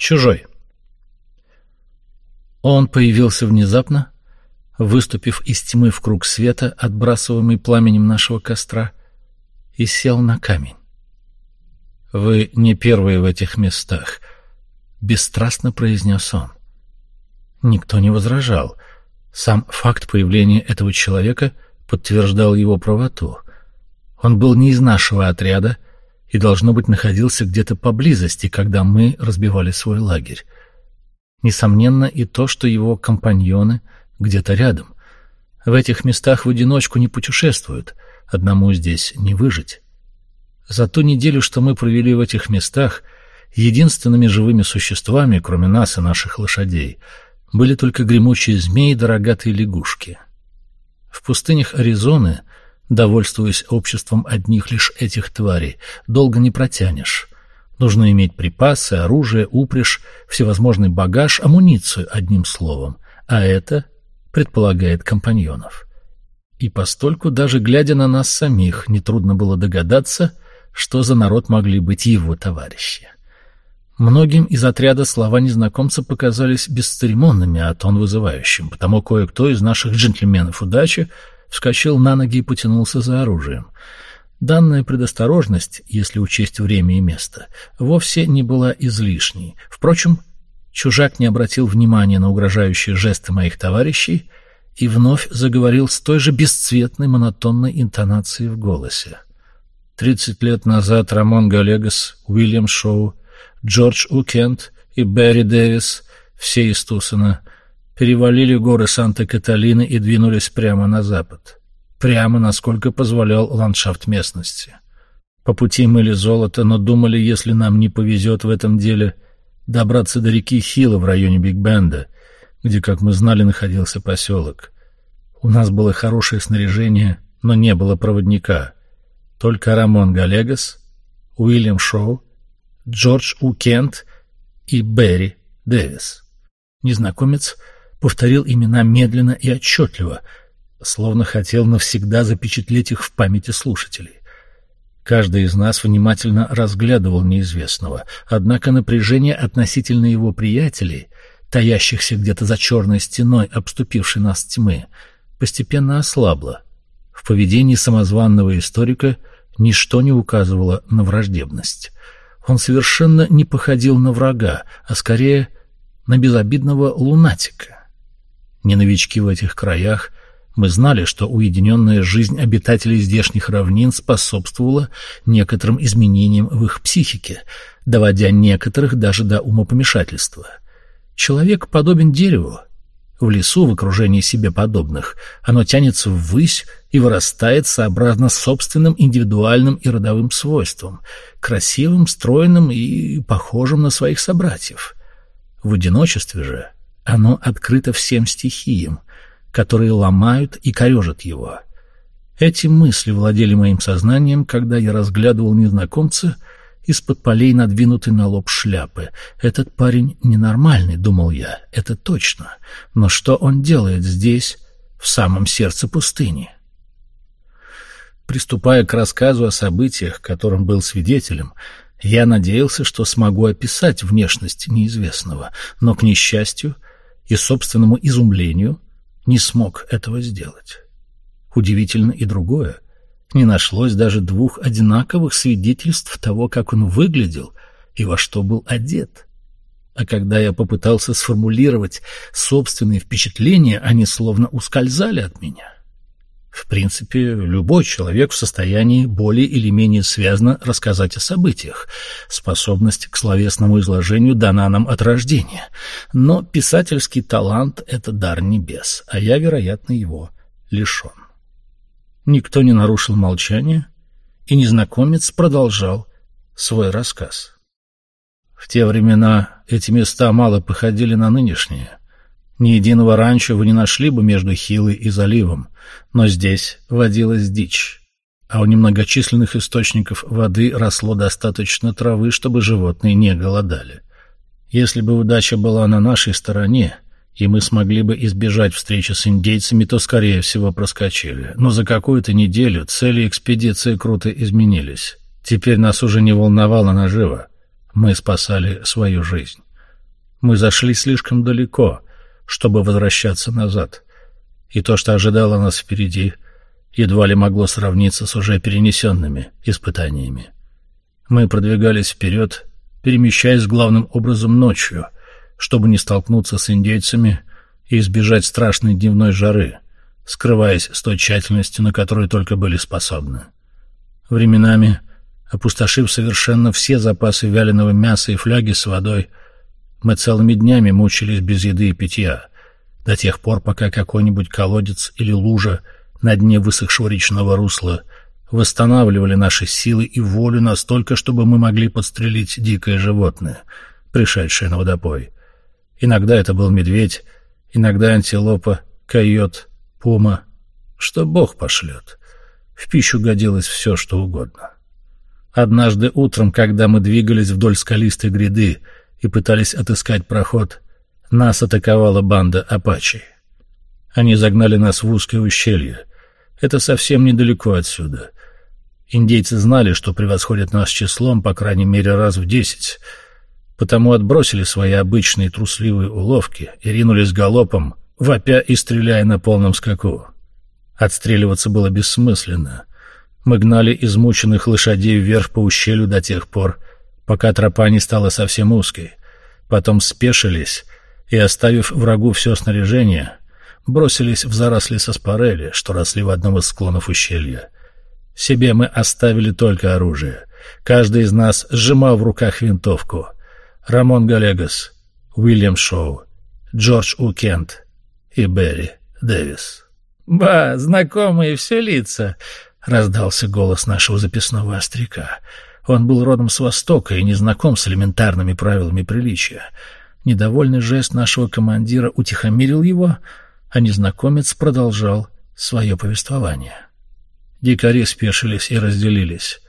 Чужой. Он появился внезапно, выступив из тьмы в круг света, отбрасываемый пламенем нашего костра, и сел на камень. «Вы не первые в этих местах», — бесстрастно произнес он. Никто не возражал. Сам факт появления этого человека подтверждал его правоту. Он был не из нашего отряда и, должно быть, находился где-то поблизости, когда мы разбивали свой лагерь. Несомненно и то, что его компаньоны где-то рядом. В этих местах в одиночку не путешествуют, одному здесь не выжить. За ту неделю, что мы провели в этих местах, единственными живыми существами, кроме нас и наших лошадей, были только гремучие змеи да рогатые лягушки. В пустынях Аризоны, довольствуясь обществом одних лишь этих тварей, долго не протянешь. Нужно иметь припасы, оружие, упряжь, всевозможный багаж, амуницию, одним словом. А это предполагает компаньонов. И постольку, даже глядя на нас самих, нетрудно было догадаться, что за народ могли быть его товарищи. Многим из отряда слова незнакомца показались бесцеремонными, а тон вызывающим, потому кое-кто из наших джентльменов удачи вскочил на ноги и потянулся за оружием — Данная предосторожность, если учесть время и место, вовсе не была излишней. Впрочем, чужак не обратил внимания на угрожающие жесты моих товарищей и вновь заговорил с той же бесцветной монотонной интонацией в голосе. Тридцать лет назад Рамон Галегас, Уильям Шоу, Джордж Укент и Берри Дэвис, все из Тусона, перевалили горы Санта-Каталины и двинулись прямо на запад прямо насколько позволял ландшафт местности. По пути мыли золото, но думали, если нам не повезет в этом деле, добраться до реки Хила в районе Биг-Бенда, где, как мы знали, находился поселок. У нас было хорошее снаряжение, но не было проводника. Только Рамон Галегас, Уильям Шоу, Джордж У. Кент и Берри Дэвис. Незнакомец повторил имена медленно и отчетливо — словно хотел навсегда запечатлеть их в памяти слушателей. Каждый из нас внимательно разглядывал неизвестного, однако напряжение относительно его приятелей, таящихся где-то за черной стеной, обступившей нас тьмы, постепенно ослабло. В поведении самозванного историка ничто не указывало на враждебность. Он совершенно не походил на врага, а скорее на безобидного лунатика. Не новички в этих краях мы знали, что уединенная жизнь обитателей здешних равнин способствовала некоторым изменениям в их психике, доводя некоторых даже до умопомешательства. Человек подобен дереву. В лесу, в окружении себе подобных, оно тянется ввысь и вырастает сообразно собственным индивидуальным и родовым свойствам, красивым, стройным и похожим на своих собратьев. В одиночестве же оно открыто всем стихиям, которые ломают и корежат его. Эти мысли владели моим сознанием, когда я разглядывал незнакомца из-под полей надвинутой на лоб шляпы. Этот парень ненормальный, думал я, это точно. Но что он делает здесь, в самом сердце пустыни? Приступая к рассказу о событиях, которым был свидетелем, я надеялся, что смогу описать внешность неизвестного, но, к несчастью и собственному изумлению, не смог этого сделать. Удивительно и другое. Не нашлось даже двух одинаковых свидетельств того, как он выглядел и во что был одет. А когда я попытался сформулировать собственные впечатления, они словно ускользали от меня. В принципе, любой человек в состоянии более или менее связно рассказать о событиях. Способность к словесному изложению дана нам от рождения. Но писательский талант — это дар небес, а я, вероятно, его лишен. Никто не нарушил молчание, и незнакомец продолжал свой рассказ. В те времена эти места мало походили на нынешние. Ни единого ранчо вы не нашли бы между Хилой и заливом, но здесь водилась дичь, а у немногочисленных источников воды росло достаточно травы, чтобы животные не голодали. Если бы удача была на нашей стороне, и мы смогли бы избежать встречи с индейцами, то, скорее всего, проскочили. Но за какую-то неделю цели экспедиции круто изменились. Теперь нас уже не волновала нажива. Мы спасали свою жизнь. Мы зашли слишком далеко, чтобы возвращаться назад, и то, что ожидало нас впереди, едва ли могло сравниться с уже перенесенными испытаниями. Мы продвигались вперед, перемещаясь главным образом ночью, чтобы не столкнуться с индейцами и избежать страшной дневной жары, скрываясь с той тщательностью, на которую только были способны. Временами, опустошив совершенно все запасы вяленого мяса и фляги с водой, мы целыми днями мучились без еды и питья, до тех пор, пока какой-нибудь колодец или лужа на дне высохшего речного русла восстанавливали наши силы и волю настолько, чтобы мы могли подстрелить дикое животное, пришедшее на водопой. Иногда это был медведь, иногда антилопа, койот, пума, что Бог пошлет. В пищу годилось все, что угодно. Однажды утром, когда мы двигались вдоль скалистой гряды и пытались отыскать проход, нас атаковала банда апачей. Они загнали нас в узкое ущелье. Это совсем недалеко отсюда. Индейцы знали, что превосходят нас числом, по крайней мере, раз в десять, потому отбросили свои обычные трусливые уловки и ринулись галопом, вопя и стреляя на полном скаку. Отстреливаться было бессмысленно. Мы гнали измученных лошадей вверх по ущелью до тех пор, пока тропа не стала совсем узкой. Потом спешились и, оставив врагу все снаряжение, бросились в заросли саспарели, что росли в одном из склонов ущелья. Себе мы оставили только оружие. Каждый из нас сжимал в руках винтовку. Рамон Галегас, Уильям Шоу, Джордж Укент и Берри Дэвис. «Ба, знакомые все лица!» — раздался голос нашего записного остряка. Он был родом с Востока и не знаком с элементарными правилами приличия. Недовольный жест нашего командира утихомирил его, а незнакомец продолжал свое повествование. Дикари спешились и разделились.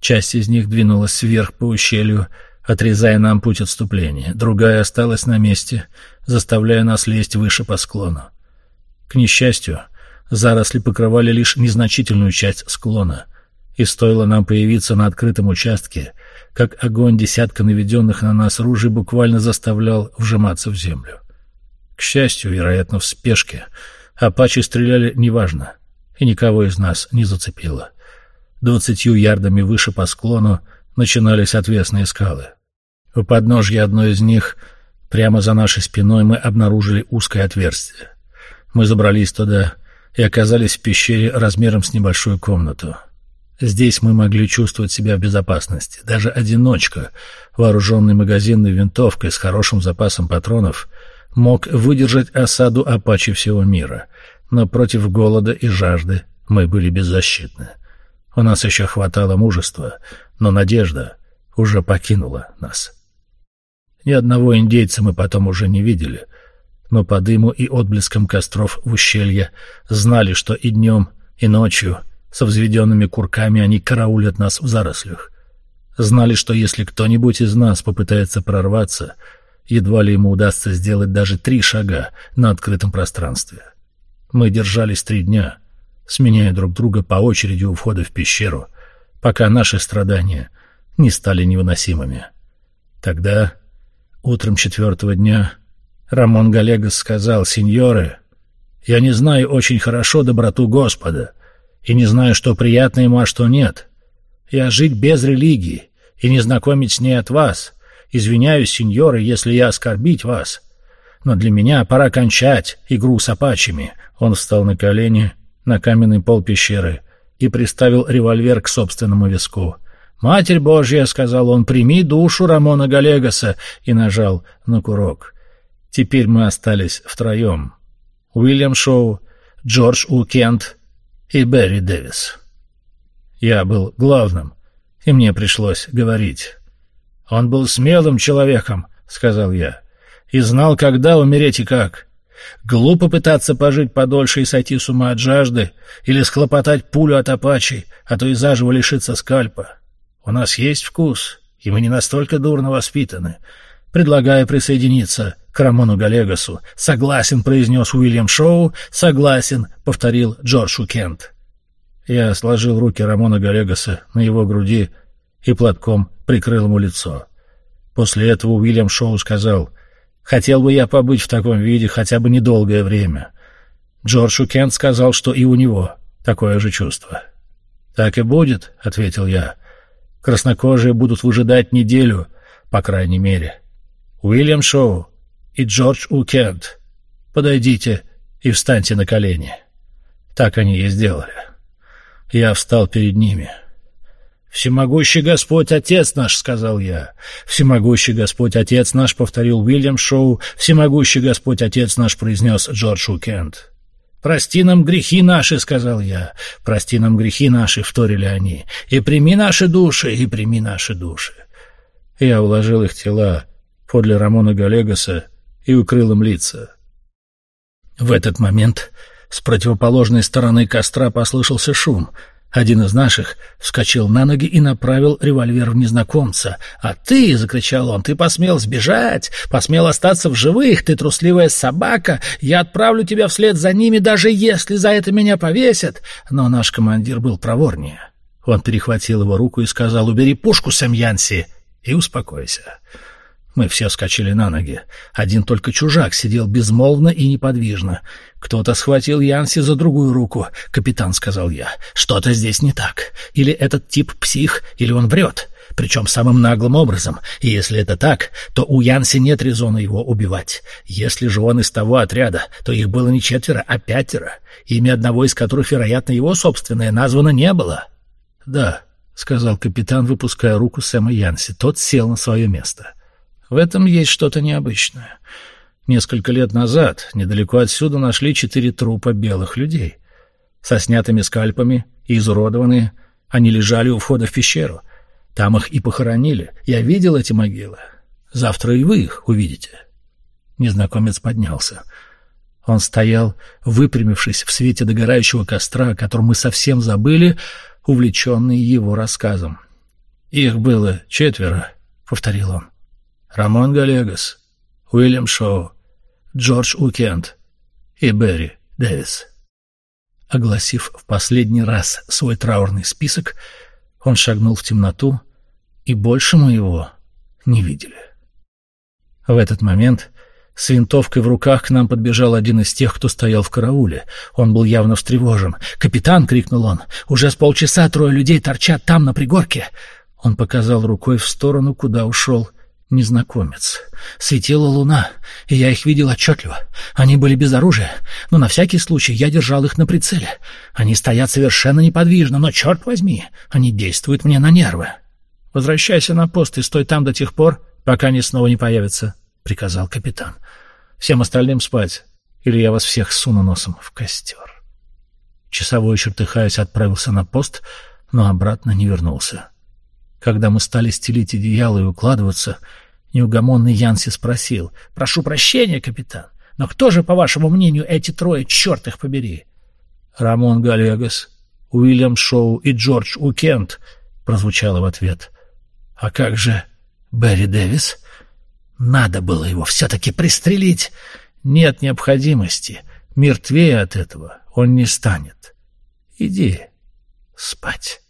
Часть из них двинулась вверх по ущелью, отрезая нам путь отступления. Другая осталась на месте, заставляя нас лезть выше по склону. К несчастью, заросли покрывали лишь незначительную часть склона, и стоило нам появиться на открытом участке, как огонь десятка наведенных на нас ружей буквально заставлял вжиматься в землю. К счастью, вероятно, в спешке, апачи стреляли неважно, и никого из нас не зацепило. Двадцатью ярдами выше по склону начинались отвесные скалы. У подножья одной из них, прямо за нашей спиной, мы обнаружили узкое отверстие. Мы забрались туда и оказались в пещере размером с небольшую комнату. Здесь мы могли чувствовать себя в безопасности. Даже одиночка, вооруженный магазинной винтовкой с хорошим запасом патронов, мог выдержать осаду апачи всего мира. Но против голода и жажды мы были беззащитны. У нас еще хватало мужества, но надежда уже покинула нас. Ни одного индейца мы потом уже не видели, но по дыму и отблескам костров в ущелье знали, что и днем, и ночью — со взведенными курками они караулят нас в зарослях. Знали, что если кто-нибудь из нас попытается прорваться, едва ли ему удастся сделать даже три шага на открытом пространстве. Мы держались три дня, сменяя друг друга по очереди у входа в пещеру, пока наши страдания не стали невыносимыми. Тогда, утром четвертого дня, Рамон Галегас сказал, «Сеньоры, я не знаю очень хорошо доброту Господа, и не знаю, что приятно ему, а что нет. Я жить без религии и не знакомить с ней от вас. Извиняюсь, сеньоры, если я оскорбить вас. Но для меня пора кончать игру с апачами». Он встал на колени на каменный пол пещеры и приставил револьвер к собственному виску. «Матерь Божья», — сказал он, — «прими душу Рамона Галегаса», и нажал на курок. Теперь мы остались втроем. Уильям Шоу, Джордж У. И Берри Дэвис. Я был главным, и мне пришлось говорить. «Он был смелым человеком», — сказал я, — «и знал, когда умереть и как. Глупо пытаться пожить подольше и сойти с ума от жажды или схлопотать пулю от апачей, а то и заживо лишиться скальпа. У нас есть вкус, и мы не настолько дурно воспитаны. Предлагаю присоединиться к Рамону Галегасу. «Согласен», — произнес Уильям Шоу. «Согласен», — повторил Джордж Укент. Я сложил руки Рамона Галегаса на его груди и платком прикрыл ему лицо. После этого Уильям Шоу сказал, Хотел бы я побыть в таком виде хотя бы недолгое время. Джордж Кент сказал, что и у него такое же чувство. «Так и будет», — ответил я. «Краснокожие будут выжидать неделю, по крайней мере. Уильям Шоу и Джордж У. Кент, подойдите и встаньте на колени». Так они и сделали. Я встал перед ними. «Всемогущий Господь Отец наш», — сказал я. «Всемогущий Господь Отец наш», — повторил Уильям Шоу. «Всемогущий Господь Отец наш», — произнес Джордж Укент. «Прости нам грехи наши», — сказал я. «Прости нам грехи наши», — вторили они. «И прими наши души, и прими наши души». Я уложил их тела подле Рамона Галегаса и укрыл им лица. В этот момент с противоположной стороны костра послышался шум. Один из наших вскочил на ноги и направил револьвер в незнакомца. «А ты!» — закричал он. «Ты посмел сбежать! Посмел остаться в живых! Ты трусливая собака! Я отправлю тебя вслед за ними, даже если за это меня повесят!» Но наш командир был проворнее. Он перехватил его руку и сказал «Убери пушку, Сэм Янси, и успокойся». Мы все вскочили на ноги. Один только чужак сидел безмолвно и неподвижно. Кто-то схватил Янси за другую руку. «Капитан», — сказал я, — «что-то здесь не так. Или этот тип псих, или он врет. Причем самым наглым образом. И если это так, то у Янси нет резона его убивать. Если же он из того отряда, то их было не четверо, а пятеро. Имя одного из которых, вероятно, его собственное, названо не было». «Да», — сказал капитан, выпуская руку Сэма Янси. Тот сел на свое место. В этом есть что-то необычное. Несколько лет назад недалеко отсюда нашли четыре трупа белых людей. Со снятыми скальпами и изуродованные. Они лежали у входа в пещеру. Там их и похоронили. Я видел эти могилы. Завтра и вы их увидите. Незнакомец поднялся. Он стоял, выпрямившись в свете догорающего костра, о котором мы совсем забыли, увлеченный его рассказом. «Их было четверо», — повторил он. Рамон Галегас, Уильям Шоу, Джордж Укент и Берри Дэвис. Огласив в последний раз свой траурный список, он шагнул в темноту, и больше мы его не видели. В этот момент с винтовкой в руках к нам подбежал один из тех, кто стоял в карауле. Он был явно встревожен. «Капитан!» — крикнул он. «Уже с полчаса трое людей торчат там, на пригорке!» Он показал рукой в сторону, куда ушел незнакомец. Светила луна, и я их видел отчетливо. Они были без оружия, но на всякий случай я держал их на прицеле. Они стоят совершенно неподвижно, но, черт возьми, они действуют мне на нервы. «Возвращайся на пост и стой там до тех пор, пока они снова не появятся», — приказал капитан. «Всем остальным спать, или я вас всех суну носом в костер». Часовой, чертыхаясь, отправился на пост, но обратно не вернулся. Когда мы стали стелить одеяло и укладываться, неугомонный Янси спросил. «Прошу прощения, капитан, но кто же, по вашему мнению, эти трое, черт их побери?» «Рамон Галегас, Уильям Шоу и Джордж Укент», — прозвучало в ответ. «А как же Берри Дэвис?» «Надо было его все-таки пристрелить. Нет необходимости. Мертвее от этого он не станет. Иди спать».